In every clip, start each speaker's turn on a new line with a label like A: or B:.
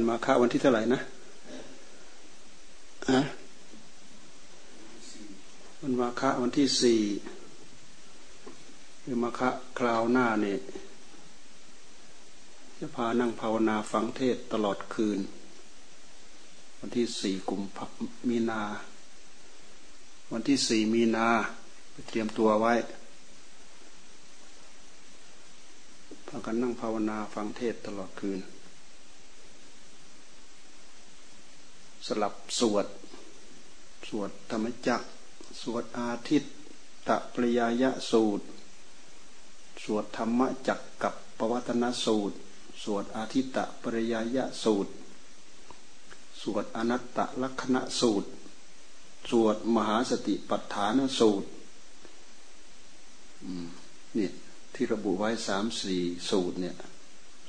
A: วันมาฆะวันที่เท่าไหร่นะฮะวันมาฆะวันที่สี่หรือมาฆะคราวหน้าเนี่ยจะพานั่งภาวนาฟังเทศตลอดคืน วันที่สี่กุมภามีนา วันที่สี่มีนาไปเตรียมตัวไว้พากันนั่งภาวนาฟังเทศตลอดคืน สลับสวด สวดธรรมจักสวดอาทิตตะปริยายะสูตร สวดธรรมจักกับปวัตนสูตร สวดอาทิตตะปริยายะสูตร สวดอนัตตลักษณะสูตร สวดมหาสติปัฏฐานสูตรนี่ที่ระบุไว้สามสี่สูตรเนี่ย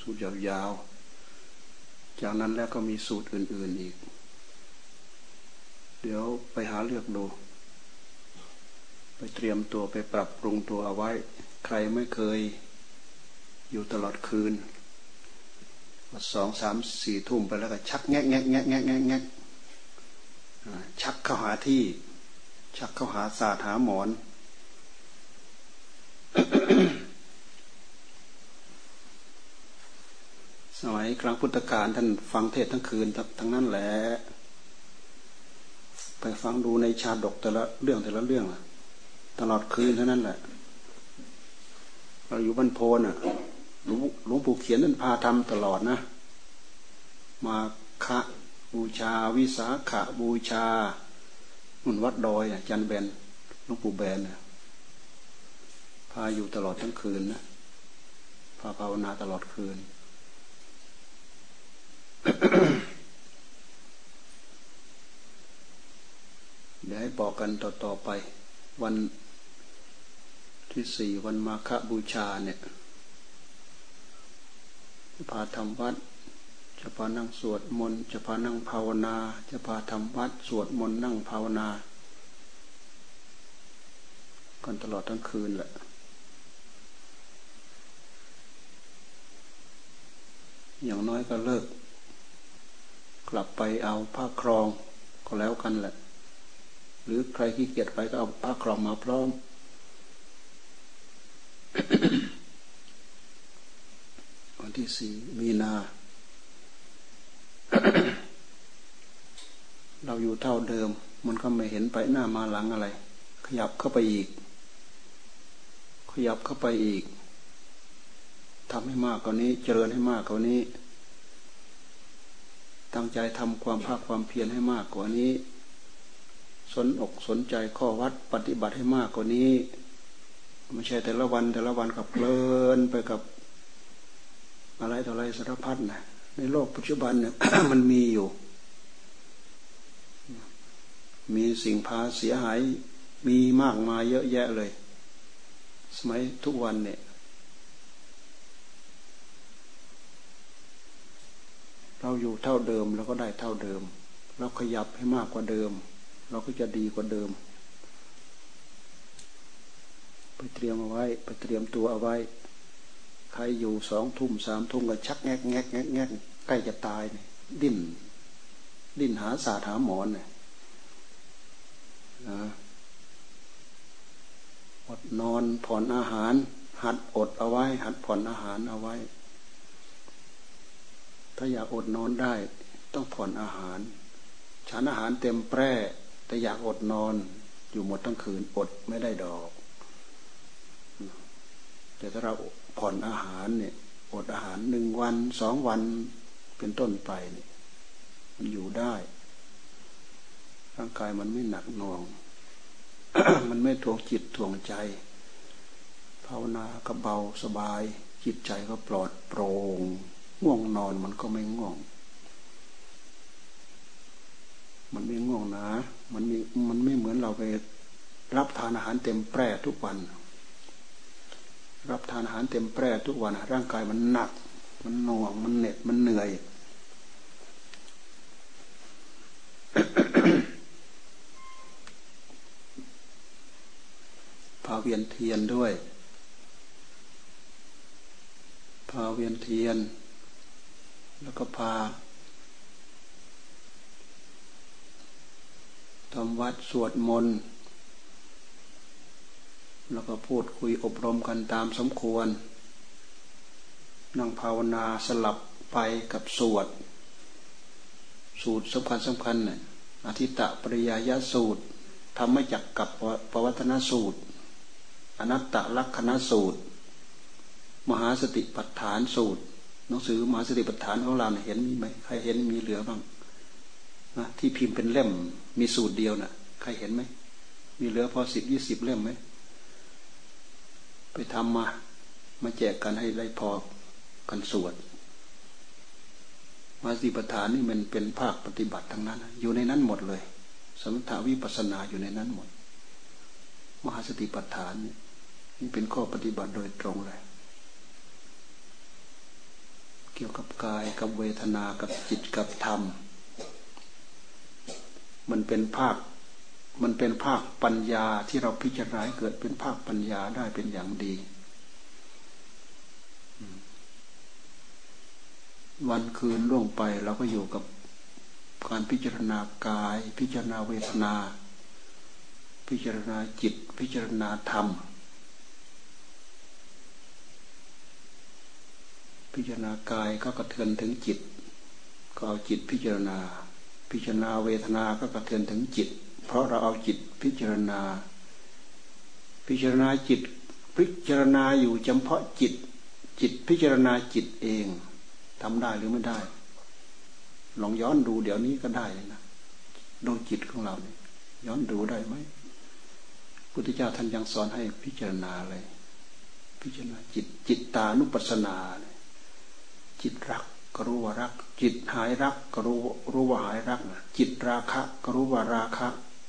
A: สูตรยาวๆ จากนั้นแล้วก็มีสูตรอื่นๆอีก เดี๋ยวไปหาเลือกดู ไปเตรียมตัวไปปรับปรุงตัวเอาไว้ ใครไม่เคยอยู่ตลอดคืนสองสามสี่ทุ่มไปแล้วก็ชักแงกแงกแงกแงกแงกแงกชักเข้าหาที่ ชักเข้าหาศาสตร์หาหมอน สมัยครั้งพุทธกาลท่านฟังเทศทั้งคืนทั้งนั้นแหละ ไปฟังดูในชาดกแต่ละเรื่องแต่ละเรื่องตลอดคืนเท่านั้นแหละ เราอยู่บ้านโพนอะหลวงปู่เขียนท่นพาทำตลอดนะ มาคะบูชาวิสาขบูชามุนวัดดอยจันเบนหลวงปู่แบนพาอยู่ตลอดทั้งคืนนะพาภาวนาตลอดคืน ดี๋ยวให้บอกกันต่อๆไป วันที่สี่วันมาฆบูชาเนี่ยจะพาทำวัด จะพานั่งสวดมนต์ จะพานั่งภาวนา จะพาทำวัด สวดมนต์นั่งภาวนา กันตลอดทั้งคืนแหละอย่างน้อยก็เลิก กลับไปเอาผ้าครองก็แล้วกันแหละ หรือใครขี้เกียจไปก็เอาผ้าครองมาพร้อม วันที่สี่มีนา เราอยู่เท่าเดิม มันก็ไม่เห็นไปหน้ามาหลังอะไร ขยับเข้าไปอีก ขยับเข้าไปอีกทำให้มากกว่านี้ เจริญให้มากกว่านี้ ตั้งใจทำความภาคความเพียรให้มากกว่านี้ สนอกสนใจข้อวัดปฏิบัติให้มากกว่านี้ไม่ใช่แต่ละวันแต่ละวันกับเพลินไปกับอะไรต่ออะไรสารพัดนะในโลกปัจจุบันเนี่ยมันมีอยู่ มีสิ่งพาเสียหายมีมากมายเยอะแยะเลย สมัยทุกวันเนี่ยเราอยู่เท่าเดิมเราก็ได้เท่าเดิม เราขยับให้มากกว่าเดิม เราก็จะดีกว่าเดิม ไปเตรียมเอาไว้ ไปเตรียมตัวเอาไว้ ใครอยู่สองทุ่มสามทุ่มก็ชักแงกแงกแงกแงกใกล้จะตายเนี่ยดิ้น ดิ้นหาสาถาหมอนเนี่ยอดนอนผ่อนอาหาร หัดอดเอาไว้ หัดผ่อนอาหารเอาไว้ ถ้าอยากอดนอนได้ ต้องผ่อนอาหารฉันอาหารเต็มแปร่ แต่อยากอดนอนอยู่หมดทั้งคืนอดไม่ได้ดอก แต่ถ้าเราผ่อนอาหารเนี่ยอดอาหารหนึ่งวันสองวันเป็นต้นไปเนี่ยมันอยู่ได้ ร่างกายมันไม่หนักหน่วง มันไม่ทวงจิตทวงใจภาวนาก็เบาสบาย จิตใจก็ปลอดโปร่งง่วงนอนมันก็ไม่ง่วง มันไม่ง่วงนะ มันมีมันไม่เหมือนเราไปรับทานอาหารเต็มแปร่ทุกวัน รับทานอาหารเต็มแปร่ทุกวัน ร่างกายมันหนัก มันหน่วง มันเหน็ด มันเหนื่อย พาเวียนเทียนด้วย พาเวียนเทียน แล้วก็พา ทำวัดสวดมนต์แล้วก็พูดคุยอบรมกันตามสมควร นั่งภาวนาสลับไปกับสวด สูตรสำคัญสำคัญเนี่ยอธิตะปริยายสูตรทำไม่จักกับปวัตนสูตร อนัตตลักษณสูตร มหาสติปัฏฐานสูตร หนังสือมหาสติปัฏฐานของเราเห็นมีไหมใครเห็นมีเหลือบ้าง นะที่พิมพ์เป็นเล่ม มีสูตรเดียวนะ่ะ ใครเห็นไหม มีเหลือพอสิบยี่สิบเล่มไหม ไปทำมา มาแจกกันให้ได้พอกันสวด มาสิปัฏฐานนี่มันเป็นภาคปฏิบัติทั้งนั้น อยู่ในนั้นหมดเลย สมถาวิปัสนาอยู่ในนั้นหมด มหาสติปัฏฐานนี่เป็นข้อปฏิบัติโดยตรงเลยเกี่ยวกับกายกับเวทนากับจิตกับธรรม มันเป็นภาค มันเป็นภาคปัญญาที่เราพิจารณาเกิดเป็นภาคปัญญาได้เป็นอย่างดี วันคืนล่วงไปเราก็อยู่กับการพิจารณากาย พิจารณาเวทนา พิจารณาจิต พิจารณาธรรม พิจารณากายก็กระเทือนถึงจิต ก็เอาจิตพิจารณา พิจารณาเวทนาก็กระเทือนถึงจิต เพราะเราเอาจิตพิจารณา พิจารณาจิต พิจารณาอยู่เฉพาะจิต จิตพิจารณาจิตเองทำได้หรือไม่ได้ ลองย้อนดูเดี๋ยวนี้ก็ได้นะดูจิตของเราเนี่ยย้อนดูได้ไหมพุทธเจ้าท่านยังสอนให้พิจารณาเลย พิจารณาจิตจิตตานุปัสสนา จิตรัก ก็รู้ว่ารัก จิตหายรักก็รู้รู้ว่าหายรักนะจิตราคะก็รู้ว่าราคะ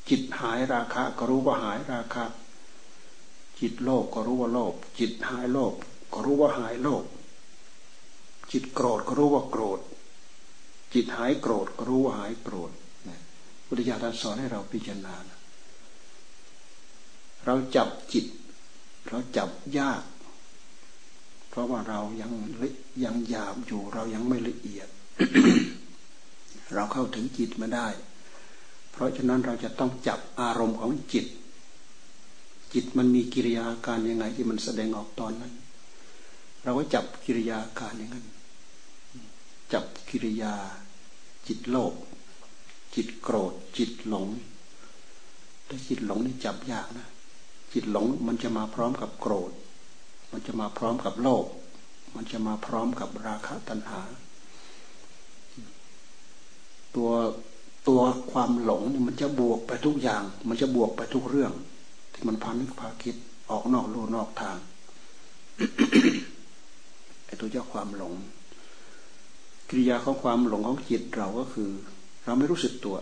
A: จิตหายราคะก็รู้ว่าหายราคะ จิตโลภก็รู้ว่าโลภจิตหายโลภก็รู้ว่าหายโลภจิตโกรธก็รู้ว่าโกรธ จิตหายโกรธก็รู้ว่าหายโกรธนะพุทธิยถาสอนให้เราพิจารณาเราจับจิต เราจับยาก เพราะว่าเรายังยังหยาบอยู่ เรายังไม่ละเอียด เราเข้าถึงจิตมาได้ เพราะฉะนั้นเราจะต้องจับอารมณ์ของจิต จิตมันมีกิริยาการยังไงที่มันแสดงออกตอนนั้น เราก็จับกิริยาการอย่างนั้น จับกิริยา จิตโลภจิตโกรธ จิตหลงแต่จิตหลงนี่จับยากนะจิตหลงมันจะมาพร้อมกับโกรธ มันจะมาพร้อมกับโลภมันจะมาพร้อมกับราคะตัณหา ตัวตัวความหลงนี่มันจะบวกไปทุกอย่าง มันจะบวกไปทุกเรื่อง ที่มันพานึกพาคิดออกนอกลู่นอกทางไอ้ตัวเจ้าความหลงกิริยาของความหลงของจิตเราก็คือ เราไม่รู้สึกตัว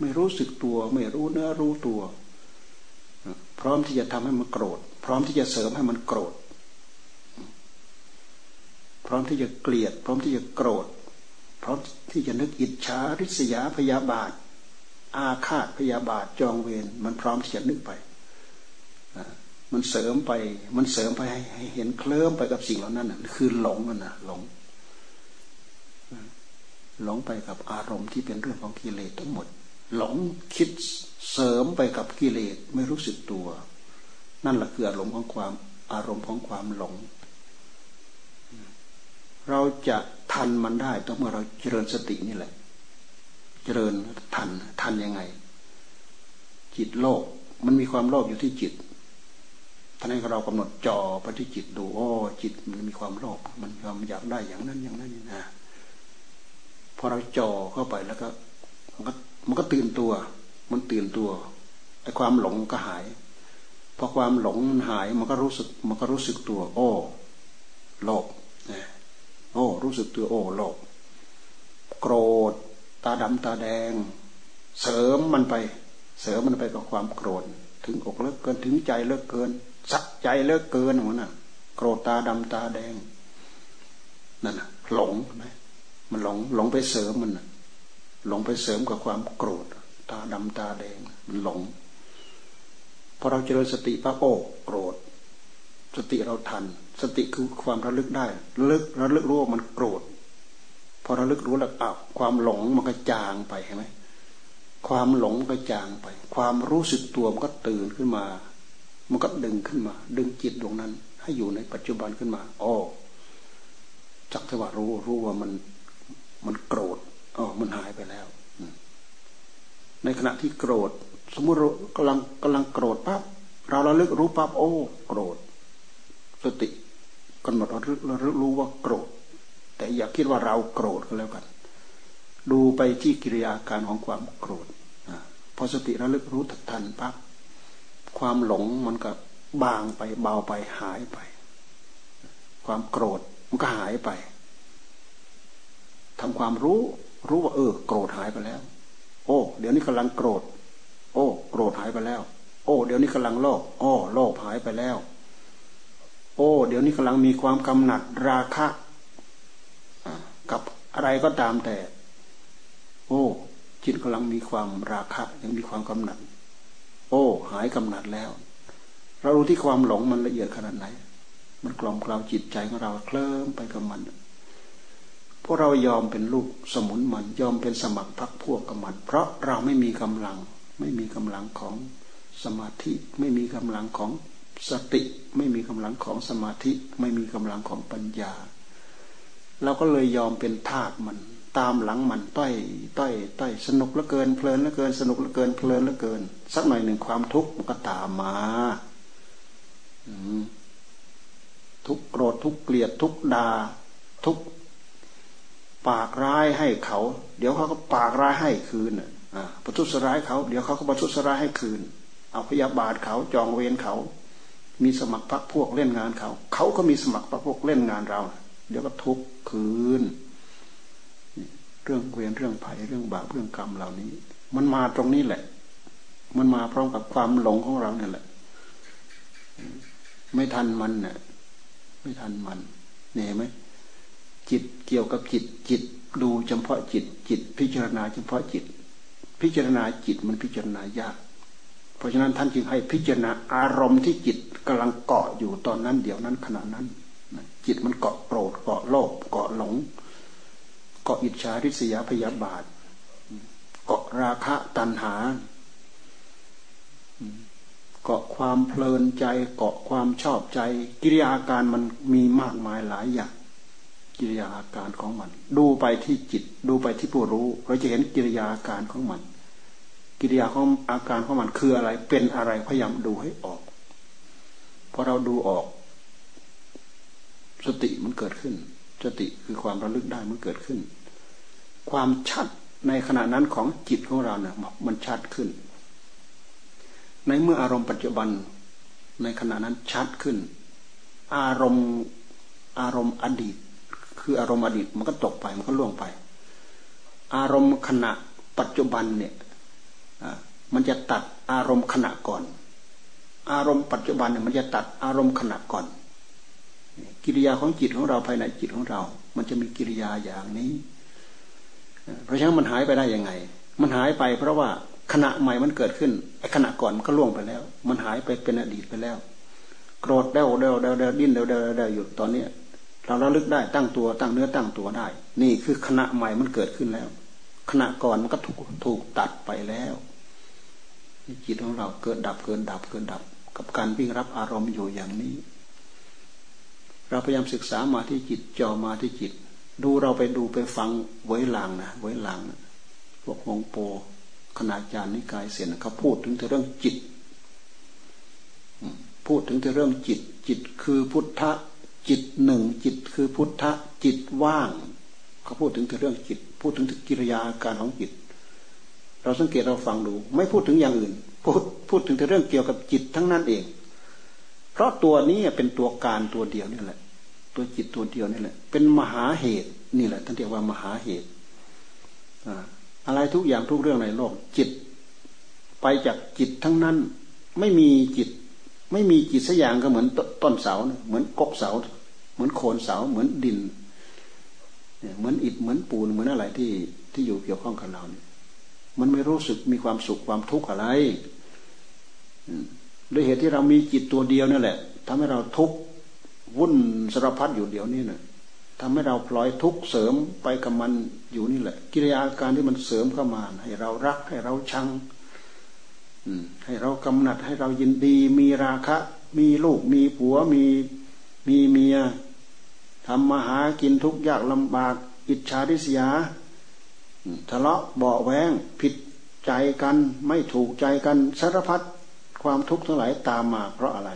A: ไม่รู้สึกตัว ไม่รู้เนื้อรู้ตัว พร้อมที่จะทำให้มันโกรธ พร้อมที่จะเสริมให้มันโกรธ พร้อมที่จะเกลียด พร้อมที่จะโกรธ พร้อมที่จะนึกอิจฉาริษยาพยาบาท อาฆาตพยาบาทจองเวรมันพร้อมที่จะนึกไปมันเสริมไป มันเสริมไปให้เห็นเคลิ้มไปกับสิ่งเหล่านั้นน่ะคือหลงนั่นนะหลง หลงไปกับอารมณ์ที่เป็นเรื่องของกิเลสทั้งหมด หลงคิด เสริมไปกับกิเลสไม่รู้สึกตัว นั่นแหละคืออารมณ์ของความอารมณ์ของความหลง เราจะทันมันได้ต้องเมื่อเราเจริญสตินี่แหละ เจริญทันทันยังไง จิตโลภมันมีความโลภอยู่ที่จิตท่านให้เรากำหนดจ่อไปที่จิตดูโอ้จิตมันมีความโลภมันความอยากได้อย่างนั้นอย่างนั้นนี่นะพอเราจ่อเข้าไปแล้วก็มันก็มันก็ตื่นตัว มันตื่นตัวไอ้ความหลงก็หายพอความหลงมันหายมันก็รู้สึกมันก็รู้สึกตัว โอ้โลภโอ้รู้สึกตัวโอ้โลภโกรธ ตาดำตาแดง เสริมมันไป เสริมมันไปกับความโกรธ ถึงอกเลิกเกินถึงใจเลิกเกิน สักใจเลิกเกินหัวน่ะ โกรธตาดำตาแดงนั่นน่ะ หลงไหมมันหลงหลงไปเสริมมันหลงไปเสริมกับความโกรธ ตาดำตาแดงมันหลงพอเราเจริญสติปั๊บโอ้โกรธ สติเราทัน สติคือความระลึกได้ระลึกระลึกรู้ว่ามันโกรธ พอระลึกรู้แล้วอ้าวความหลงมันก็จางไปเห็นไหมความหลงก็จางไป ความรู้สึกตัวมันก็ตื่นขึ้นมา มันก็ดึงขึ้นมา ดึงจิตดวงนั้น ให้อยู่ในปัจจุบันขึ้นมาอ๋อจักทว่ารู้รู้ว่ามันมันโกรธอ๋อมันหายไปแล้ว ในขณะที่โกรธ สมมติกำลังกำลังโกรธปั๊บเราระลึกรู้ปั๊บโอ้ โกรธ สติกำหนดระลึกระลึกรู้ว่าโกรธ แต่อย่าคิดว่าเราโกรธก็แล้วกัน ดูไปที่กิริยาการของความโกรธพอสติระลึกรู้ทันปั๊บความหลงมันก็บางไปเบาไปหายไป ความโกรธมันก็หายไปทำความรู้รู้ว่าเออ โกรธหายไปแล้ว โอ้ เดี๋ยวนี้กำลังโกรธ โอ้ โกรธหายไปแล้ว โอ้ เดี๋ยวนี้กำลังโลภอ้อโลภหายไปแล้ว โอ้ เดี๋ยวนี้กำลังมีความกำหนัดราคะกับอะไรก็ตามแต่ โอ้จิตกำลังมีความราคะยังมีความกำหนัด โอ้ หายกำหนัดแล้ว เรารู้ที่ความหลงมันละเอียดขนาดไหน มันกล่อมกล่าวจิตใจของเราเคลิ้มไปกับมัน วกเรายอมเป็นลูกสมุนมันยอมเป็นสมัครพักพวกกับมัน เพราะเราไม่มีกำลัง ไม่มีกำลังของสมาธิ ไม่มีกำลังของสติ ไม่มีกำลังของสมาธิ ไม่มีกำลังของปัญญาเราก็เลยยอมเป็นทาสมัน ตามหลังมันต้อยต้อยต้อยสนุกเหลือเกินเพลินเหลือเกิน สนุกเหลือเกินเพลินเหลือเกิน สักหน่อยหนึ่งความทุกข์มันก็ตามมาทุกโกรธทุกเกลียดทุกดาทุก ปากร้ายให้เขา เดี๋ยวเขาก็ปากร้ายให้คืนอ่าประทุษร้ายเขา เดี๋ยวเขาก็ประทุษร้ายให้คืน เอาพยาบาทเขาจองเวรเขา มีสมัครพรรคพวกเล่นงานเขา เขาก็มีสมัครพรรคพวกเล่นงานเรา เดี๋ยวก็ทุกคืน เรื่องเวรเรื่องภัยเรื่องบาปเรื่องกรรมเหล่านี้ มันมาตรงนี้แหละ มันมาพร้อมกับความหลงของเราเนี่ยแหละ ไม่ทันมันเนี่ยไม่ทันมันเนี่ยไหม จิตเกี่ยวกับจิตจิตดูเฉพาะจิต จิตพิจารณาเฉพาะจิต พิจารณาจิตมันพิจารณายาก เพราะฉะนั้นท่านจึงให้พิจารณาอารมณ์ที่จิตกำลังเกาะอยู่ตอนนั้นเดี๋ยวนั้นขณะนั้น จิตมันเกาะโกรธเกาะโลภเกาะหลง เกาะอิจฉาริษยาพยาบาท เกาะราคะตัณหา เกาะความเพลินใจ เกาะความชอบใจ กิริยาการมันมีมากมายหลายอย่าง กิริยาอาการของมัน ดูไปที่จิต ดูไปที่ผู้รู้ เราจะเห็นกิริยาอาการของมัน กิริยาของอาการของมันคืออะไร เป็นอะไรพยายามดูให้ออกพอเราดูออก สติมันเกิดขึ้น สติคือความระลึกได้มันเกิดขึ้น ความชัดในขณะนั้นของจิตของเราเนี่ยมันชัดขึ้น ในเมื่ออารมณ์ปัจจุบันในขณะนั้นชัดขึ้น อารมณ์อารมณ์อดีต คืออารมณ์อดีตมันก็ตกไปมันก็ล่วงไป อารมณ์ขณะปัจจุบันเนี่ยมันจะตัดอารมณ์ขณะก่อน อารมณ์ปัจจุบันเนี่ยมันจะตัดอารมณ์ขณะก่อน กิริยาของจิตของเราภายในจิตของเรา มันจะมีกิริยาอย่างนี้ เพราะฉะนั้นมันหายไปได้ยังไง มันหายไปเพราะว่าขณะใหม่มันเกิดขึ้นไอ้ขณะก่อนมันก็ล่วงไปแล้ว มันหายไปเป็นอดีตไปแล้ว โกรธเดาเดาเดาเดาดิ้นเดาเดาเดาอยู่ตอนเนี้ย เราระลึกได้ตั้งตัวตั้งเนื้อตั้งตัวได้ นี่คือขณะใหม่มันเกิดขึ้นแล้ว ขณะก่อนมันก็ถูกถูกตัดไปแล้วจิตของเราเกิดดับเกินดับเกินดับ กับการวิ่งรับอารมณ์อยู่อย่างนี้ เราพยายามศึกษามาที่จิตจอมาที่จิต ดูเราไปดูไปฟังไว้หลังนะไว้หลังนะพวกองโปคณาจารย์นิกายเสียนเขาพูดถึงเรื่องจิต พูดถึงเรื่องจิต จิตคือพุทธ จิตหนึ่งจิตคือพุทธะจิตว่างเขาพูดถึงเรื่องจิต พูดถึงกิริยาการของจิต เราสังเกตเราฟังดู ไม่พูดถึงอย่างอื่น พูดพูดถึงเรื่องเกี่ยวกับจิตทั้งนั้นเอง เพราะตัวนี้เป็นตัวการตัวเดียวนี่แหละ ตัวจิตตัวเดียวนี่แหละ เป็นมหาเหตุนี่แหละท่านเรียกว่ามหาเหตุอะไรทุกอย่างทุกเรื่องในโลกจิต ไปจากจิตทั้งนั้น ไม่มีจิต ไม่มีจิตสักอย่างก็เหมือนต้นเสา เหมือนกกเสา เหมือนโคนเสา เหมือนดิน เหมือนอิฐ เหมือนปูน เหมือนอะไรที่ที่อยู่เกี่ยวข้องกับเราเนี่ย มันไม่รู้สึกมีความสุขความทุกข์อะไรด้วยเหตุที่เรามีจิตตัวเดียวนั่นแหละทำให้เราทุกข์วุ่นสารพัดอยู่เดียวนี้นะทำให้เราปล่อยทุกข์เสริมไปกับมันอยู่นี่แหละ กิริยาการที่มันเสริมเข้ามา ให้เรารักให้เราชัง ให้เรากำหนัดให้เรายินดี มีราคะ มีลูก มีผัว มีมีเมียทำมาหากินทุกยากลำบาก อิจฉาริษยาทะเลาะเบาแวงผิดใจกันไม่ถูกใจกันสารพัดความทุกข์ทั้งหลายตามมา เพราะอะไร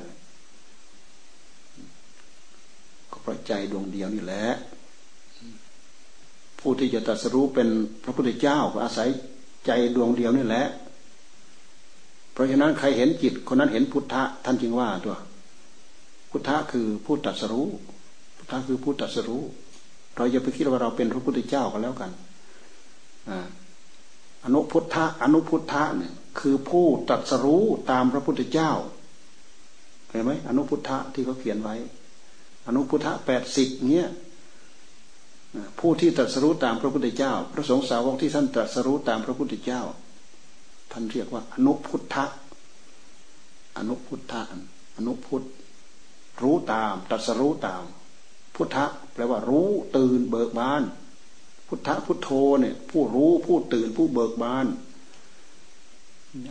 A: ก็เพราะใจดวงเดียวนี่แหละผู้ที่จะตรัสรู้เป็นพระพุทธเจ้าก็อาศัยใจดวงเดียวนี่แหละ เพราะฉะนั้นใครเห็นจิตคนนั้นเห็นพุทธะท่านจึงว่าตัว พุทธะคือผู้ตรัสรู้ พุทธะคือผู้ตรัสรู้ เราอย่าไปคิดว่าเราเป็นพระพุทธเจ้าก็แล้วกันอนุพุทธะอนุพุทธะเนี่ยคือผู้ตรัสรู้ตามพระพุทธเจ้าเห็นไหมอนุพุทธะที่เขาเขียนไว้ อนุพุทธะแปดสิบเนี้ยผู้ที่ตรัสรู้ตามพระพุทธเจ้า พระสงฆ์สาวกที่ท่านตรัสรู้ตามพระพุทธเจ้า ท่านเรียกว่า อนุพุทธะอนุพุทธะอนุพุทธรู้ตามตรัสรู้ตาม พุทธะแปลว่ารู้ตื่นเบิกบาน พุทธะพุทโธเนี่ย ผู้รู้ผู้ตื่นผู้เบิกบาน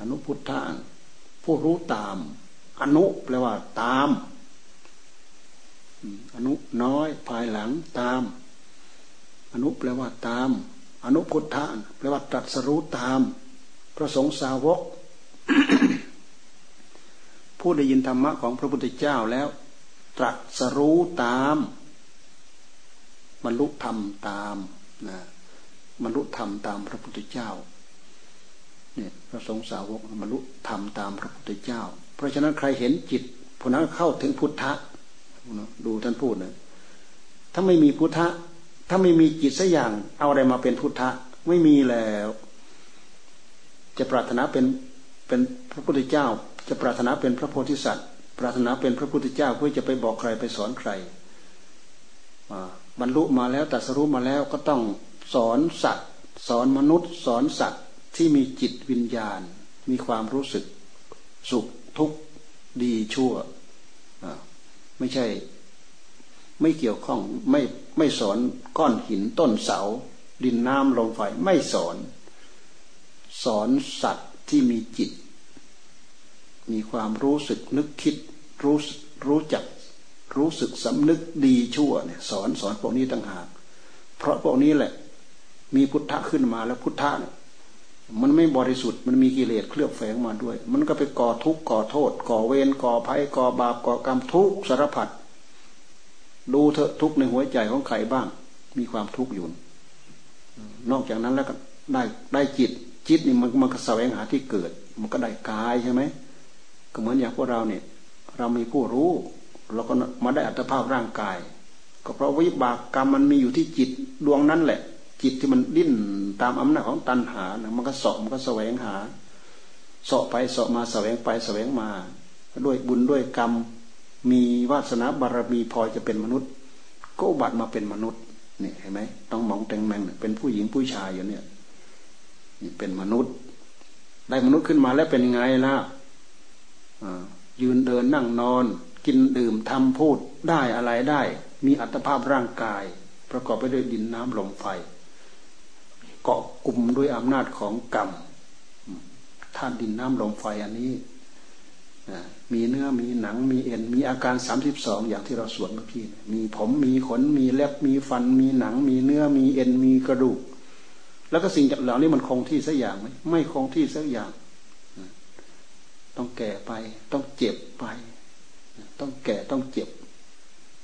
A: อนุพุทธะผู้รู้ตาม อนุแปลว่าตาม อนุน้อยภายหลังตาม อนุแปลว่าตาม อนุพุทธะแปลว่าตรัสรู้ตาม พระสงฆ์สาวก ผู้ได้ยินธรรมะของพระพุทธเจ้าแล้ว ตรัสรู้ตามบรรลุธรรมตามนะบรรลุธรรมตามพระพุทธเจ้าเนี่ยพระสงฆ์สาวกบรรลุธรรมตามพระพุทธเจ้า เพราะฉะนั้นใครเห็นจิตผู้นั้นเข้าถึงพุทธะดูท่านพูดนะถ้าไม่มีพุทธะถ้าไม่มีจิตสักอย่าง เอาอะไรมาเป็นพุทธะไม่มีแล้ว จะปรารถนาเป็นเป็นพระพุทธเจ้า จะปรารถนาเป็นพระโพธิสัตว์ ปรารถนาเป็นพระพุทธเจ้าเพื่อจะไปบอกใครไปสอนใครบรรลุมาแล้วตัสรู้มาแล้วก็ต้องสอนสัตว์ สอนมนุษย์ สอนสัตว์ที่มีจิตวิญญาณ มีความรู้สึก สุขทุกข์ดีชั่วไม่ใช่ ไม่เกี่ยวข้องไม่ไม่สอนก้อนหินต้นเสา ดินน้ำลมไฟไม่สอน สอนสัตว์ที่มีจิต มีความรู้สึกนึกคิดรู้รู้จัก รู้สึกสำนึกดีชั่วเนี่ยสอนสอนพวกนี้ต่างหาก เพราะพวกนี้แหละ มีพุทธะขึ้นมาแล้วพุทธะเนี่ยมันไม่บริสุทธิ์มันมีกิเลสเคลือบแฝงมาด้วย มันก็ไปก่อทุกข์ก่อโทษ ก่อเวรก่อภัยก่อบาปก่อกรรมทุกสารพัดดูเถอะทุกในหัวใจของใครบ้าง มีความทุกข์อยู่ นอกจากนั้นแล้วก็ได้ได้จิต จิตนี่มันมันก็แสวงหาที่เกิด มันก็ได้กายใช่ไหมก็เหมือนอย่างพวกเราเนี่ย เรามีผู้รู้เราก็มาได้อัตภาพร่างกาย ก็เพราะวิบากกรรมมันมีอยู่ที่จิตดวงนั้นแหละ จิตที่มันดิ้นตามอำนาจของตัณหานะมันก็สอบมันก็แสวงหาสอบไปสอบมาแสวงไปแสวงมา ด้วยบุญด้วยกรรม มีวาสนาบารมีพอจะเป็นมนุษย์ ก็บัตรมาเป็นมนุษย์เนี่ยเห็นไหมต้องมองแตงแมงเป็นผู้หญิงผู้ชายอยู่เนี่ย เป็นมนุษย์ ได้มนุษย์ขึ้นมาแล้วเป็นไงล่ะยืนเดินนั่งนอน กินดื่มทำพูดได้อะไรได้ มีอัตภาพร่างกาย ประกอบไปด้วยดินน้ำลมไฟ เกาะกลุ่มด้วยอำนาจของกรรมธาตุดินน้ำลมไฟอันนี้มีเนื้อมีหนังมีเอ็นมีอาการสามสิบสองอย่างที่เราสวดเมื่อกี้มีผมมีขนมีเล็บมีฟัน มีหนัง มีเนื้อมีเอ็นมีกระดูก แล้วก็สิ่งเหล่านี้มันคงที่สักอย่างไหมไม่คงที่สักอย่าง ต้องแก่ไป ต้องเจ็บไป ต้องแก่ต้องเจ็บ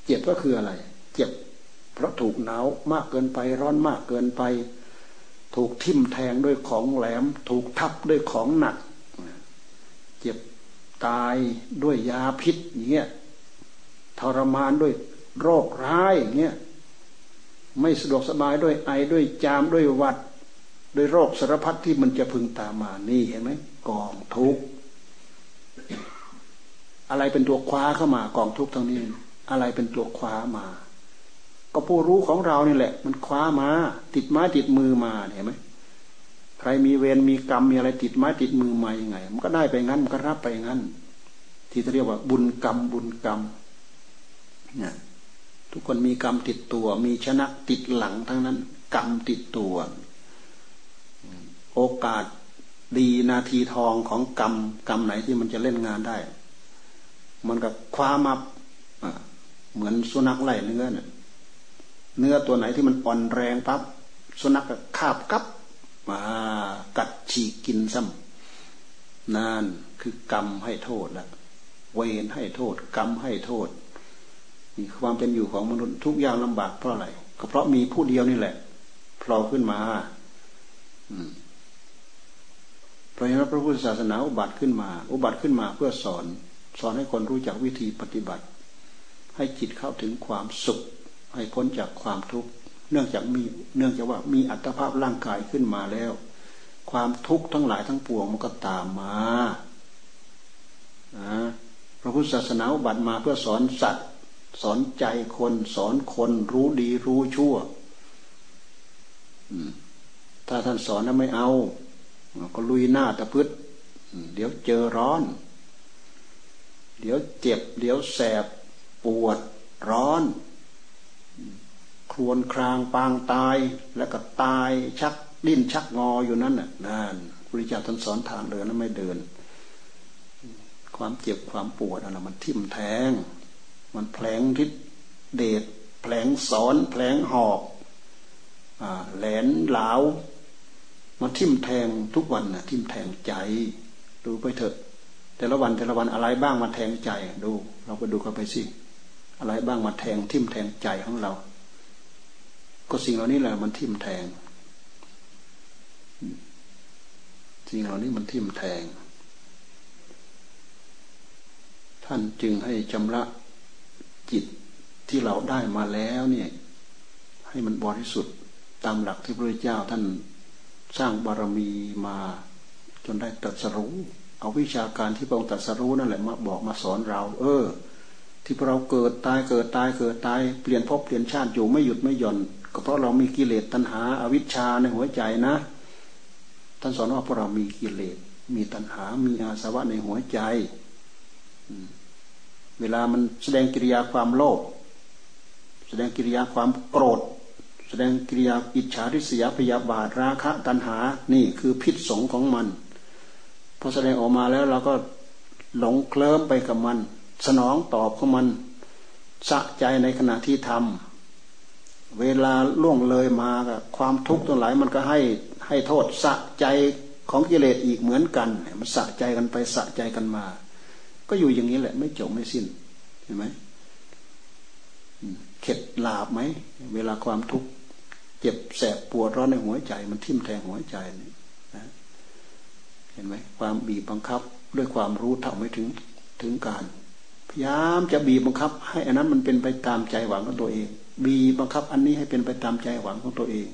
A: เจ็บก็คืออะไร เจ็บ เพราะถูกหนาวมากเกินไปร้อนมากเกินไป ถูกทิ่มแทงด้วยของแหลม ถูกทับด้วยของหนัก เจ็บตายด้วยยาพิษอย่างเงี้ยทรมานด้วยโรคร้ายอย่างเงี้ยไม่สะดวกสบายด้วยไอด้วยจามด้วยวัด ด้วยโรคสารพัดที่มันจะพึงตามมานี่เห็นไหมกองทุกอะไรเป็นตัวคว้าเข้ามากองทุกทั้งนี้ อะไรเป็นตัวคว้ามา ก็ผู้รู้ของเรานี่แหละ มันคว้ามา ติดไม้ติดมือมาเห็นไหมใครมีเวรมีกรรมมีอะไรติดไม้ติดมือมาอย่างไง มันก็ได้ไปงั้นมันก็รับไปงั้น ที่เรียกว่า บุญกรรมบุญกรรมเนี่ยทุกคนมีกรรมติดตัว มีชนะติดหลังทั้งนั้น กรรมติดตัว โอกาสดีนาทีทองของกรรมกรรมไหนที่มันจะเล่นงานได้ มันกับคว้ามาเหมือนสุนัขไล่เนื้อเนี่ยเนื้อตัวไหนที่มันอ่อนแรงปั๊บสุนัขก็คาบกับมากัดฉีกกินซ้ำนั่นคือกรรมให้โทษล้วเวรให้โทษ กรรมให้โทษนี่ความเป็นอยู่ของมนุษย์ทุกอย่างลำบากเพราะอะไรก็เพราะมีผู้เดียวนี่แหละพลอขึ้นมาเพ ราะฉะนั้นพระพุทธศาสนาอุบัติขึ้นมา อุบัติขึ้นมาเพื่อสอน สอนให้คนรู้จักวิธีปฏิบัติ ให้จิตเข้าถึงความสุข ให้พ้นจากความทุกข์ เนื่องจากมีเนื่องจากว่ามีอัตภาพร่างกายขึ้นมาแล้ว ความทุกข์ทั้งหลายทั้งปวงมันก็ตามมาพระพุทธศาสนาอุบัติมาเพื่อสอนสัตว์ สอนใจคนสอนคนรู้ดีรู้ชั่วถ้าท่านสอนแล้วไม่เอา ก็ลุยหน้าตะพืชเดี๋ยวเจอร้อน เดี๋ยวเจ็บ เดี๋ยวแสบปวดร้อน ครวนครางปางตายแล้วก็ตายชักดิ้นชักงออยู่นั่นน่ะนั่นพระเจ้าท่านสอนทางเดินนั้นไม่เดิน ความเจ็บความปวดอะไรมันทิ่มแทง มันแผลงทิศเดชแผลงสอนแผลงหอกแหลนเหลา มันทิ่มแทงทุกวันน่ะทิ่มแทงใจ ดูไปเถอะ แต่ละวันแต่ละวันอะไรบ้างมาแทงใจดู เราไปดูเข้าไปสิอะไรบ้างมาแทงทิ่มแทงใจของเรา ก็สิ่งเหล่านี้แหละมันทิ่มแทงสิ่งเหล่านี้มันทิ่มแทง ท่านจึงให้ชำระจิตที่เราได้มาแล้วเนี่ย ให้มันบริสุทธิ์ตามหลักที่พระเจ้าท่าน สร้างบารมีมาจนได้ตรัสรู้เอาวิชาการที่พระองค์ตรัสรู้นั่นแหละมาบอกมาสอนเรา เออ ที่เราเกิดตายเกิดตายเกิดตายเปลี่ยนภพเปลี่ยนชาติอยู่ไม่หยุดไม่หย่อน ก็เพราะเรามีกิเลสตัณหาอาวิชชาในหัวใจนะท่านสอนว่าพวกเรามีกิเลสมีตัณหา มีอาสวะในหัวใจเวลามันแสดงกิริยาความโลภแสดงกิริยาความโกรธ ดงกิริยาอิจฉาริษยาพยาบาทราคะตัณหา นี่คือพิษสงของมัน พอแสดงออกมาแล้วเราก็หลงเคลิ้มไปกับมัน สนองตอบของมัน สะใจในขณะที่ทำเวลาล่วงเลยมาความทุกข์ตัวไหลมันก็ให้ให้โทษสะใจของกิเลสอีกเหมือนกันมันสะใจกันไปสะใจกันมา ก็อยู่อย่างนี้แหละ ไม่จบไม่สิ้นเห็นไหมเข็ดหลาบไหม เวลาความทุกข์ เจ็บแสบปวดร้อนในหัวใจ มันทิ่มแทงหัวใจนี่นะเห็นไหมความบีบบังคับด้วยความรู้เท่าไม่ถึงถึงการ พยายามจะบีบบังคับ ให้อันนั้นมันเป็นไปตามใจหวังของตัวเอง บีบบังคับอันนี้ให้เป็นไปตามใจหวังของตัวเอง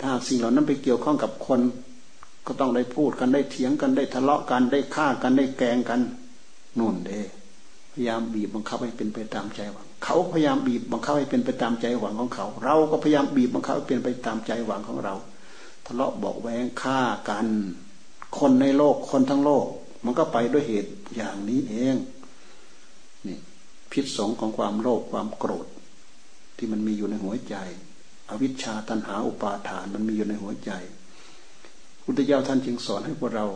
A: ถ้าสิ่งเหล่านั้นไปเกี่ยวข้องกับคน ก็ต้องได้พูดกันได้เถียงกันได้ทะเลาะกันได้ฆ่ากันได้แกงกันนู่นเด้พยายามบีบบังคับให้เป็นไปตามใจหวังเขาพยายามบีบบังคับให้เป็นไปตามใจหวังของเขา เราก็พยายามบีบบังคับให้เป็นไปตามใจหวังของเรา ทะเลาะบอกแวงฆ่ากัน คนในโลกคนทั้งโลก มันก็ไปด้วยเหตุอย่างนี้เองนี่พิษสงของความโลภความโกรธ ที่มันมีอยู่ในหัวใจ อวิชชาตันหาอุปาทานมันมีอยู่ในหัวใจพุทธเจ้าท่านจึงสอนให้พวกเรา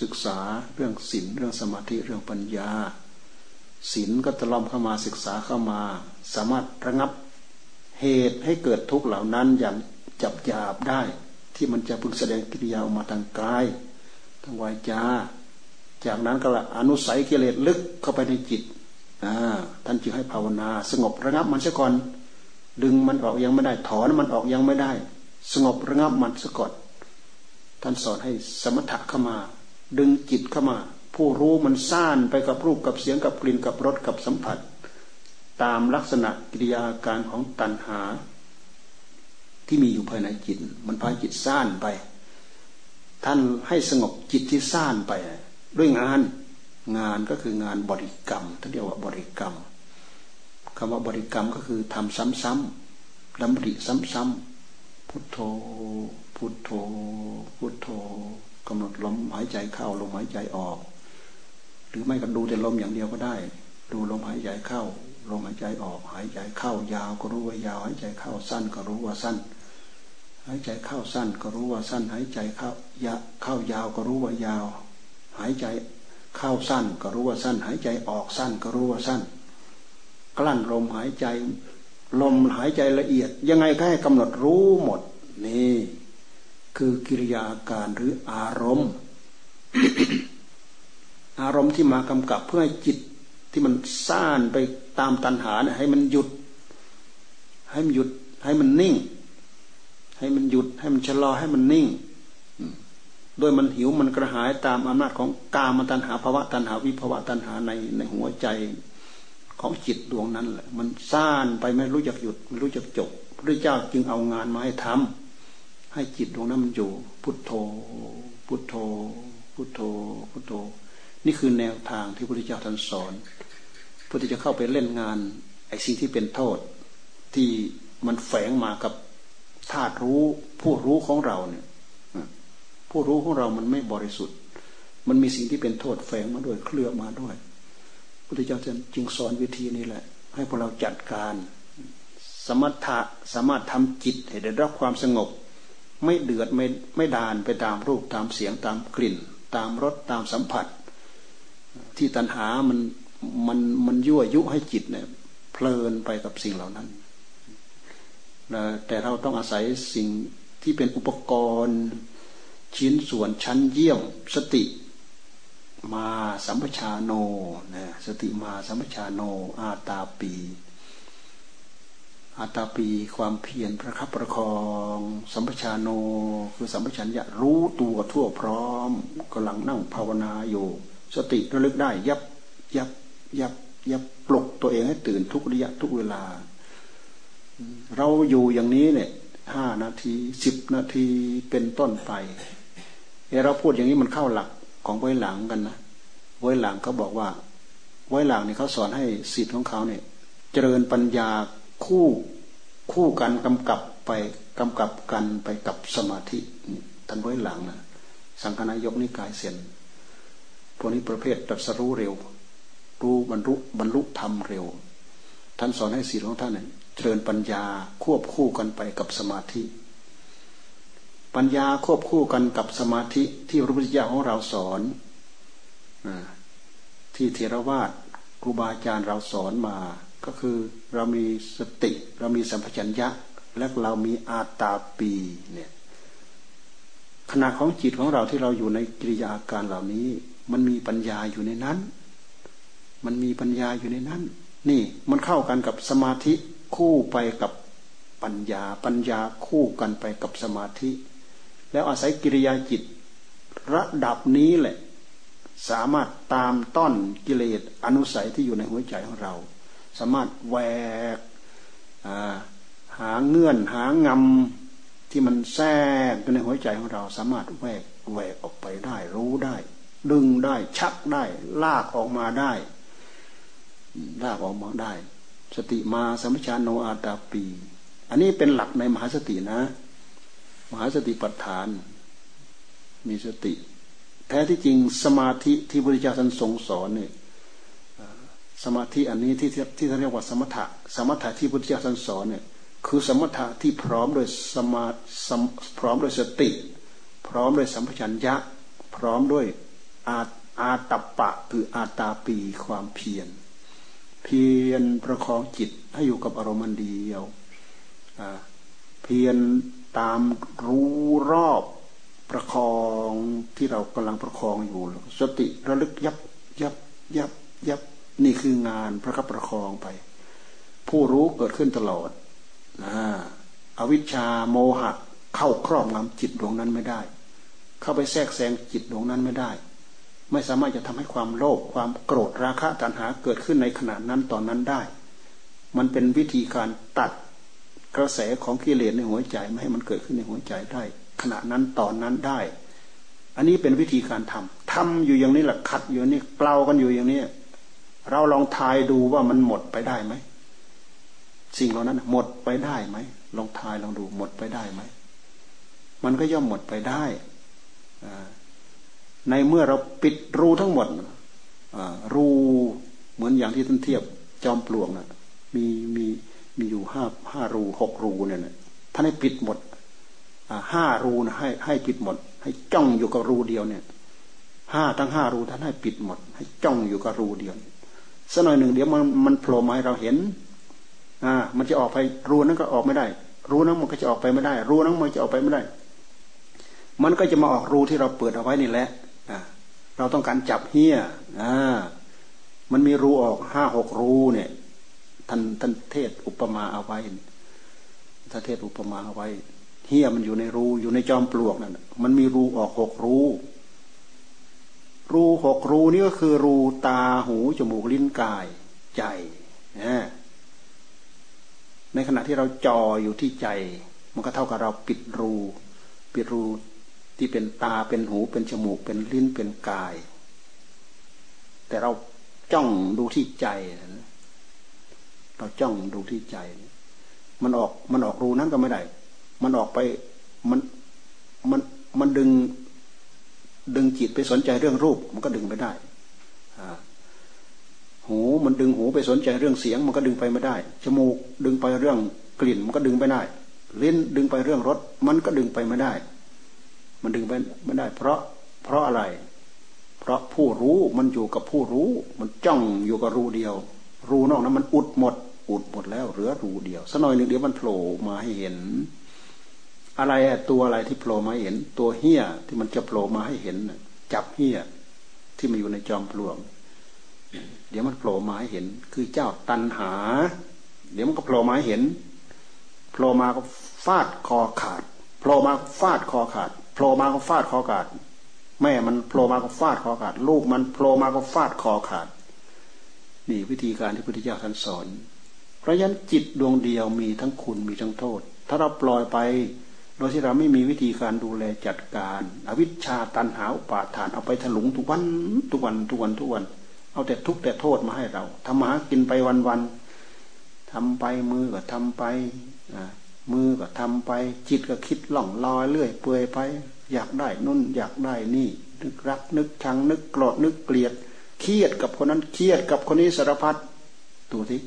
A: ศึกษาเรื่องศีลเรื่องสมาธิเรื่องปัญญา ศีลก็ตะลอมเข้ามาศึกษาเข้ามา สามารถระงับเหตุให้เกิดทุกข์เหล่านั้นอย่างจับยาบได้ ที่มันจะพึงแสดงกิริยาออกมาทางกายทางวาจาจากนั้นก็ละอนุสัยกิเลสลึกเข้าไปในจิตท่านจึงให้ภาวนา สงบระงับมันซะก่อน ดึงมันออกยังไม่ได้ ถอนมันออกยังไม่ได้ สงบระงับมันซะก่อน ท่านสอนให้สมถะเข้ามา ดึงจิตเข้ามา ผู้รู้มันซ่านไปกับรูปกับเสียงกับกลิ่นกับรสกับสัมผัส ตามลักษณะกิริยาการของตัณหา ที่มีอยู่ภายในจิต มันพาจิตซ่านไป ท่านให้สงบจิตที่ซ่านไป ด้วยงานงานก็คืองานบริกรรมท่านเรียกว่าบริกรรมคำว่าบริกรรมก็คือทำซ้ำๆดำริซ้ำๆพุทโธ พุทโธ พุทโธกำหนดลมหายใจเข้าลมหายใจออก หรือไม่ก็ดูแต่ลมอย่างเดียวก็ได้ ดูลมหายใจเข้า ลมหายใจออกหายใจเข้ายาวก็รู้ว่ายาวหายใจเข้าสั้นก็รู้ว่าสั้น หายใจเข้าสั้นก็รู้ว่าสั้น หายใจเข้ายะเข้ายาวก็รู้ว่ายาว หายใจเข้าสั้นก็รู้ว่าสั้น หายใจออกสั้นก็รู้ว่าสั้น กลั้นลมหายใจ ลมหายใจละเอียด ยังไงก็ให้กำหนดรู้หมดนี่คือกิริยาการหรืออารมณ์ อารมณ์ที่มากำกับเพื่อให้จิตที่มันซ่านไปตามตัณหาเนี่ยให้มันหยุด ให้มันหยุด ให้มันนิ่ง ให้มันหยุด ให้มันชะลอให้มันนิ่งด้วยมันหิวมันกระหายตามอำนาจของกามตัณหาภาวะตัณหาวิภาวะตัณหาในในหัวใจของจิตดวงนั้นแหละ มันซ่านไปไม่รู้จักหยุดไม่รู้จักจบพระเจ้าจึงเอางานมาให้ทำให้จิตดวงนั้นมันอยู่ พุทโธ พุทโธ พุทโธ พุทโธ นี่คือแนวทางที่พระพุทธเจ้าท่านสอนพุทธเจะเข้าไปเล่นงานไอ้สิ่งที่เป็นโทษที่มันแฝงมากับธาตุรู้ผู้รู้ของเราเนี่ยผู้รู้ของเรามันไม่บริสุทธิ์ มันมีสิ่งที่เป็นโทษแฝงมาด้วยเคลือบมาด้วยพุทธเจ้าจึงสอนวิธีนี้แหละ ให้พวกเราจัดการ สมถะสามารถทำจิตให้ได้รับความสงบ ไม่เดือดไม่ไม่ดานไปตามรูปตามเสียงตามกลิ่น ตามรสตามสัมผัส ที่ตัณหามันมันมันยั่วยุให้จิตเนี่ย เพลินไปกับสิ่งเหล่านั้น แต่เราต้องอาศัยสิ่งที่เป็นอุปกรณ์ ชิ้นส่วนชั้นเยี่ยมสติมาสัมปชาโนนะสติมาสัมปชาโน อาตาปี อาตาปีความเพียรประคับประคอง สัมปชาโน คือสัมปชัญญะรู้ตัวทั่วพร้อมกำลังนั่งภาวนาอยู่ สติระลึกได้ ยับยับยับยับปลุกตัวเองให้ตื่นทุกระยะทุกเวลา เราอยู่อย่างนี้เนี่ยห้านาทีสิบนาทีเป็นต้นไปเราพูดอย่างนี้มันเข้าหลักของไว้หลังกันนะไว้หลังเขาบอกว่า ไว้หลังเนี่ยเขาสอนให้สิทธิ์ของเขาเนี่ย เจริญปัญญาคู่คู่กันกำกับไปกำกับกันไปกับสมาธิท่านไว้หลังนะสังฆนายกนิกายเสียน พวกนี้ประเภทตรัสรู้เร็ว รู้บรรลุบรรลุธรรมเร็ว ท่านสอนให้สิทธิ์ของท่านเนี่ยเจริญปัญญาควบคู่กันไปกับสมาธิ ปัญญาควบคู่กันกับสมาธิที่พระพุทธเจ้าของเราสอนที่เทรวาสครูบาอาจารย์เราสอนมาก็คือเรามีสติเรามีสัมปชัญญะ และเรามีอาตาปีเนี่ยขณะของจิตของเราที่เราอยู่ในกิริยาการเหล่านี้ มันมีปัญญาอยู่ในนั้น มันมีปัญญาอยู่ในนั้น นี่มันเข้ากันกับสมาธิคู่ไปกับปัญญา ปัญญาคู่กันไปกับสมาธิ แล้วอาศัยกิริยาจิต ระดับนี้แหละ สามารถตามต้อนกิเลสอนุสัยที่อยู่ในหัวใจของเรา สามารถแหวกหาเงื่อนหางำที่มันแทรกอยู่ในหัวใจของเรา สามารถแหวกแหวกออกไปได้รู้ได้ ดึงได้ชักได้ ลากออกมาได้ ลากออกมาได้ สติมาสัมปชานโนอาตาปี อันนี้เป็นหลักในมหาสตินะ มหาสติปัฏฐาน มีสติ แท้ที่จริงสมาธิที่พระพุทธเจ้าท่านทรงสอนเนี่ยสมาธิอันนี้ที่ที่ท่านเรียกว่าสมถะ สมถะที่พระพุทธเจ้าท่านสอนเนี่ยคือสมถะที่พร้อมโดยสมาพร้อมโดยสติ พร้อมโดยสัมปชัญญะ พร้อมด้วย อาอาตปะคืออาตาปีความเพียร เพียรประคองจิตให้อยู่กับอารมณ์เดียวเพียรตามรู้รอบประคองที่เรากำลังประคองอยู่ สติระลึกยับยับยับยับนี่คืองานพระคับประคองไป ผู้รู้เกิดขึ้นตลอดนะอวิชชาโมหะเข้าครอบงำจิตดวงนั้นไม่ได้ เข้าไปแทรกแซงจิตดวงนั้นไม่ได้ ไม่สามารถจะทำให้ความโลภความโกรธราคะตัณหาเกิดขึ้นในขณะนั้นตอนนั้นได้ มันเป็นวิธีการตัดกระแสของกิเลสในหัวใจไม่ให้มันเกิดขึ้นในหัวใจได้ ขณะนั้นตอนนั้นได้ อันนี้เป็นวิธีการทำทำอยู่อย่างนี้แหละขัดอยู่นี่เกลากันอยู่อย่างนี้เราลองทายดูว่ามันหมดไปได้ไหมสิ่งเหล่านั้นหมดไปได้ไหมลองทายลองดูหมดไปได้ไหมมันก็ย่อมหมดไปได้อ่า ในเมื่อเราปิดรูทั้งหมดรูเหมือนอย่างที่ท่านเทียบจอมปลวกนะมีมีมีอยู่ห้าห้ารูหกรูเนี่ยท่านให้ปิดหมดห้ารูนะให้ให้ปิดหมด ให้จ้องอยู่กับรูเดียวเนี่ยห้าทั้งห้ารูท่านให้ปิดหมด ให้จ้องอยู่กับรูเดียวสักหน่อยหนึ่งเดี๋ยวมันมันโผล่มาให้เราเห็นอ่ามันจะออกไปรูนั้นก็ออกไม่ได้ รูนั้นมันก็จะออกไปไม่ได้ รูนั้นมันจะออกไปไม่ได้ มันก็จะมาออกรูที่เราเปิดเอาไว้นี่แหละ เราต้องการจับเฮี้ยอ่ามันมีรูออกห้าหกรูเนี่ย ท่านท่านเทศอุปมาเอาไว้ท่านเทศอุปมาเอาไว้เฮี้ยมันอยู่ในรูอยู่ในจอมปลวกนั่นมันมีรูออกหกรูรูหกรูนี่ก็คือรูตาหูจมูกลิ้นกายใจนะในขณะที่เราจ่ออยู่ที่ใจ มันก็เท่ากับเราปิดรู ปิดรู ที่เป็นตาเป็นหูเป็นจมูกเป็นลิ้นเป็นกาย แต่เราจ้องดูที่ใจเราจ้องดูที่ใจ มันออกมันออกรูนั้นก็ไม่ได้ มันออกไปมันมันมันดึง ดึงจิตไปสนใจเรื่องรูป มันก็ดึงไม่ได้หูมันดึงหูไปสนใจเรื่องเสียง มันก็ดึงไปไม่ได้ จมูกดึงไปเรื่องกลิ่น มันก็ดึงไปได้ ลิ้นดึงไปเรื่องรสมันก็ดึงไปไม่ได้ มันดึงไปไม่ได้ เพราะเพราะอะไร เพราะผู้รู้มันอยู่กับผู้รู้ มันจ้องอยู่กับรูเดียว รูนอกนั้นมันอุดหมด อุดหมดแล้วเหลือรูเดียวสักหน่อยหนึ่งเดี๋ยวมันโผล่มาให้เห็น อะไรตัวอะไรที่โผล่มาเห็น ตัวเหี้ยที่มันจะโผล่มาให้เห็นจับเหี้ยที่มันอยู่ในจอมปลวงเดี๋ยวมันโผล่มาให้เห็น คือเจ้าตันหา เดี๋ยวมันก็โผล่มาให้เห็นโผล่มาก็ฟาดคอขาดโผล่มาฟาดคอขาด โผล่มาก็ฟาดคอขาด แม่มันโผล่มาก็ฟาดคอขาด ลูกมันโผล่มาก็ฟาดคอขาด นี่วิธีการที่พระพุทธเจ้าท่านสอน เพราะฉะนั้นจิตดวงเดียวมีทั้งคุณมีทั้งโทษ ถ้าเราปล่อยไปโดยที่เราไม่มีวิธีการดูแลจัดการ อวิชชาตันหาอุปาทานเอาไปถลุงทุกวันทุกวันทุกวันทุกวัน เอาแต่ทุกแต่โทษมาให้เราทำมาหากินไปวันๆทำไปมือก็ทำไป มือก็ทำไป จิตก็คิดล่องลอยเรื่อยเปื่อยไป อยากได้นุ่น อยากได้นี่ นึกรัก นึกชังนึกโกรธนึกเกลียด เครียดกับคนนั้นเครียดกับคนนี้สารพัดดูที่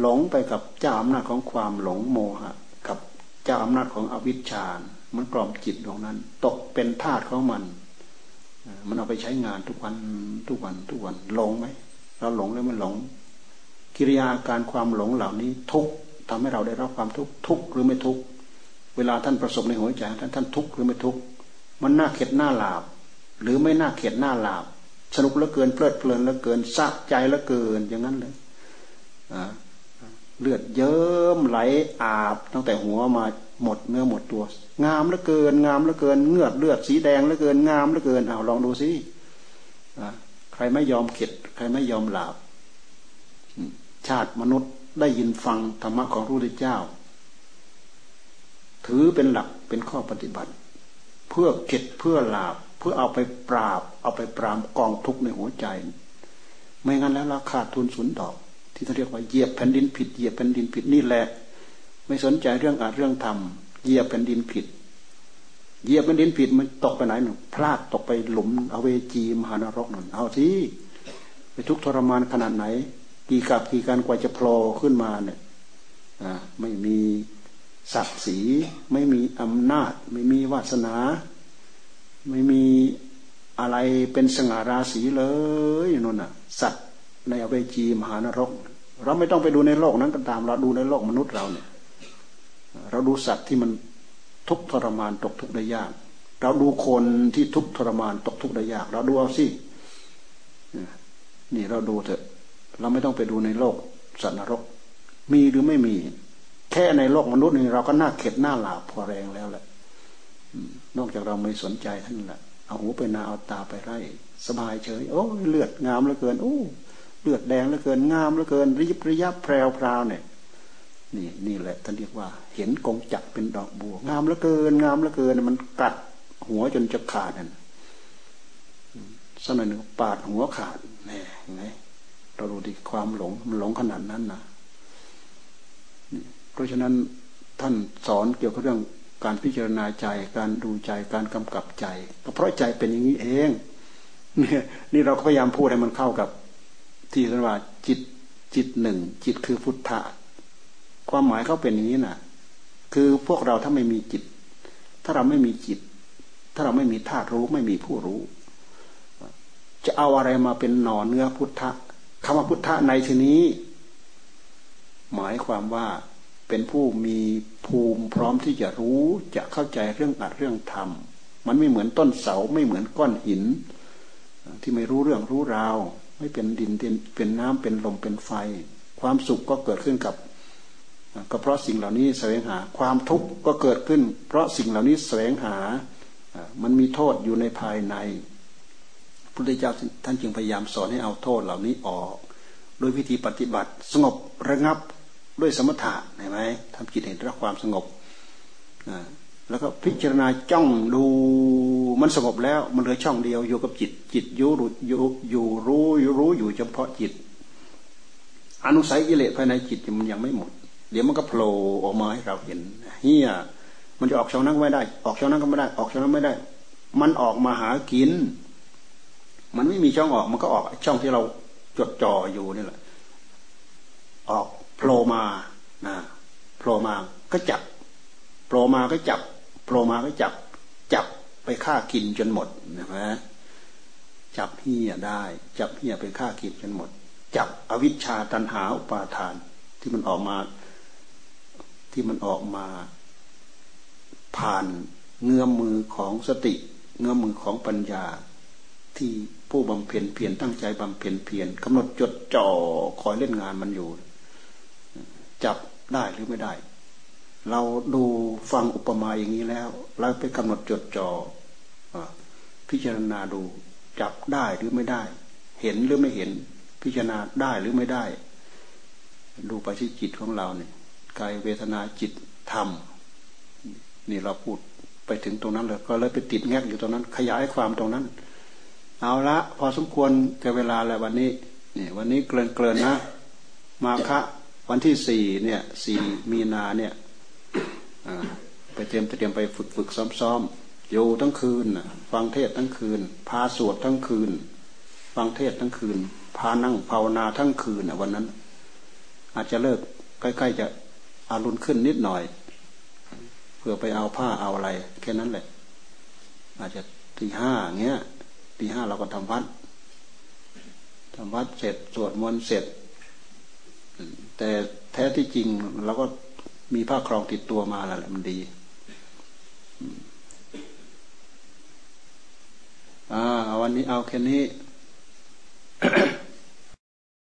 A: หลงไปกับเจ้าอำนาจของความหลงโมหะ กับเจ้าอำนาจของอวิชชา มันกล่อมจิตดวงนั้น ตกเป็นทาสของมัน มันเอาไปใช้งานทุกวันทุกวันทุกวันหลงไหมเราหลงแล้วมันหลง กิริยาการความหลงเหล่านี้ทุก ทำให้เราได้รับความทุกข์ทุกหรือไม่ทุกเวลาท่านประสบในหัวใจท่านท่านทุกหรือไม่ทุกมันน่าเข็ดหน้าหลาบ หรือไม่น่าเข็ดหน้าหลาบ สนุกเหลือเกินเพลิดเพลินเหลือเกินสะใจเหลือเกินอย่างนั้นเลยเลือดเยิ้มไหลอาบ ตั้งแต่หัวมาหมดเนื้อหมดตัว งามเหลือเกิน งามเหลือเกินเงือดเลือดสีแดงเหลือเกินงามเหลือเกินเอาลองดูสิใครไม่ยอมเข็ด ใครไม่ยอมหลาบชาติมนุษย์ ได้ยินฟังธรรมะของพระพุทธเจ้า ถือเป็นหลักเป็นข้อปฏิบัติ เพื่อเข็ดเพื่อหลาบเพื่อเอาไปปราบ เอาไปปรามกองทุกข์ในหัวใจ ไม่งั้นแล้วราคาทุนสุนดอก ที่เขาเรียกว่าเหยียบแผ่นดินผิดเหยียบแผ่นดินผิดนี่แหละ ไม่สนใจเรื่องอาเรื่องธรรมเหยียบแผ่นดินผิดเหยียบแผ่นดินผิดมันตกไปไหนหนึ่งพลาดตกไปหลุมอเวจีมหานรกนั่นเอาสิไปทุกทรมานขนาดไหน กี่กับกี่การกว่าจะโผล่ขึ้นมาเนี่ยไม่มีศักดิ์ศรีไม่มีอำนาจ ไม่มีวาสนา ไม่มีอะไรเป็นสง่าราศีเลยนั่นน่ะ สัตว์ในอเวจีมหานรก เราไม่ต้องไปดูในโลกนั้นก็ตาม เราดูในโลกมนุษย์เราเนี่ย เราดูสัตว์ที่มันทุกทรมานตกทุกข์ได้ยาก เราดูคนที่ทุกทรมานตกทุกข์ได้ยาก เราดูเอาสินี่เราดูเถอะ เราไม่ต้องไปดูในโลกสัตว์นรก มีหรือไม่มี แค่ในโลกมนุษย์นี่เราก็น่าเข็ดหน้าหลาบพอแรงแล้วแหละนอกจากเราไม่สนใจท่านแหละเอาหูไปนาเอาตาไปไล่สบายเฉย โอ้เลือดงามเหลือเกินโอ้เลือดแดงเหลือเกินงามเหลือเกินริบระยับแพรวพราวเนี่ยนี่นี่แหละท่านเรียกว่า เห็นกงจักเป็นดอกบัว งามเหลือเกิน งามเหลือเกิน มันกัดหัวจนจะขาดนั่นสักหน่อยหนึ่งปาดหัวขาดแน่ไง เราดูดิความหลงมันหลงขนาดนั้นนะเพราะฉะนั้นท่านสอนเกี่ยวกับเรื่องการพิจารณาใจการดูใจการกำกับใจก็เพราะใจเป็นอย่างนี้เองเนี่ยนี่เราก็พยายามพูดให้มันเข้ากับ ที่ท่านว่าจิตจิตหนึ่ง จิตคือพุทธะความหมายเขาเป็นอย่างนี้น่ะ คือพวกเราถ้าไม่มีจิต ถ้าเราไม่มีจิต ถ้าเราไม่มีธาตุรู้ไม่มีผู้รู้ จะเอาอะไรมาเป็นหน่อเนื้อพุทธะ คำว่าพุทธะในที่นี้ หมายความว่าเป็นผู้มีภูมิพร้อมที่จะรู้จะเข้าใจเรื่องอัดเรื่องธรรม มันไม่เหมือนต้นเสาไม่เหมือนก้อนหิน ที่ไม่รู้เรื่องรู้ราว ไม่เป็นดินเป็นน้ำเป็นลมเป็นไฟ ความสุขก็เกิดขึ้นกับ ก็เพราะสิ่งเหล่านี้แสวงหา ความทุกข์ก็เกิดขึ้น เพราะสิ่งเหล่านี้แสวงหา มันมีโทษอยู่ในภายใน พุทธเจ้าท่านจึงพยายามสอนให้เอาโทษเหล่านี้ออกโดยวิธีปฏิบัติ สงบระงับด้วยสมถะเห็นไหมทำจิตเห็นรักความสงบแล้วก็พิจารณาจ้องดูมันสงบแล้วมันเหลือช่องเดียวอยู่กับจิต จิตอยู่อยู่อยู่รู้อยู่รู้อยู่เฉพาะจิต อนุสัยกิเลสภายในจิตมันยังไม่หมด เดี๋ยวมันก็โผล่ออกมาให้เราเห็นเฮียมันจะออกช่องนั้นไม่ได้ ออกช่องนั้นก็ไม่ได้ ออกช่องนั้นไม่ได้ มันออกมาหากิน มันไม่มีช่องออกมันก็ออก ช่องที่เราจดจ่ออยู่นี่แหละ ออกโผล่มานะโผล่มาก็จับโผล่มาก็จับโผล่มาก็จับ จับไปฆ่ากินจนหมดนะฮะจับเหี้ยได้ จับเหี้ยไปฆ่ากินจนหมด จับอวิชชาตันหาอุปาทาน ที่มันออกมา ที่มันออกมา ผ่านเงื้อมือของสติ เงื้อมือของปัญญาที่ ผู้บำเพ็ญเพียรตั้งใจบำเพ็ญเพียรกำหนดจดจ่อคอยเล่นงานมันอยู่ จับได้หรือไม่ได้ เราดูฟังอุปมาอย่างนี้แล้วเราไปกำหนดจดจอ่อพิจารณาดู จับได้หรือไม่ได้ เห็นหรือไม่เห็น พิจารณาได้หรือไม่ได้ ดูไปที่จิตของเราเนี่ยกายเวทนาจิตธรรมนี่เราพูดไปถึงตรงนั้นเลยก็เลยไปติดแงกอยู่ตรงนั้น ขยายความตรงนั้น เอาละพอสมควรแก่เวลาแล้ววันนี้นี่วันนี้เกลินเกลินนะ มาคะวันที่สี่เนี่ยสี่มีนาเนี่ยไปเตรียมเตรียมไปฝึกฝึกซ้อมซ้อมอยู่ทั้งคืนฟังเทศทั้งคืน พาสวดทั้งคืน ฟังเทศทั้งคืน พานั่งภาวนาทั้งคืนวันนั้น อาจจะเลิกใกล้ๆจะอารุณขึ้นนิดหน่อยเพื่อไปเอาผ้าเอาอะไร แค่นั้นแหละ อาจจะตีห้าเงี้ย ตีห้าเราก็ทำวัดทำวัดเสร็จสวดมนต์เสร็จ แต่แท้ที่จริงเราก็มีผ้าครองติดตัวมาแล้วแหละมันดีอ่าวันนี้เอาแค่นี้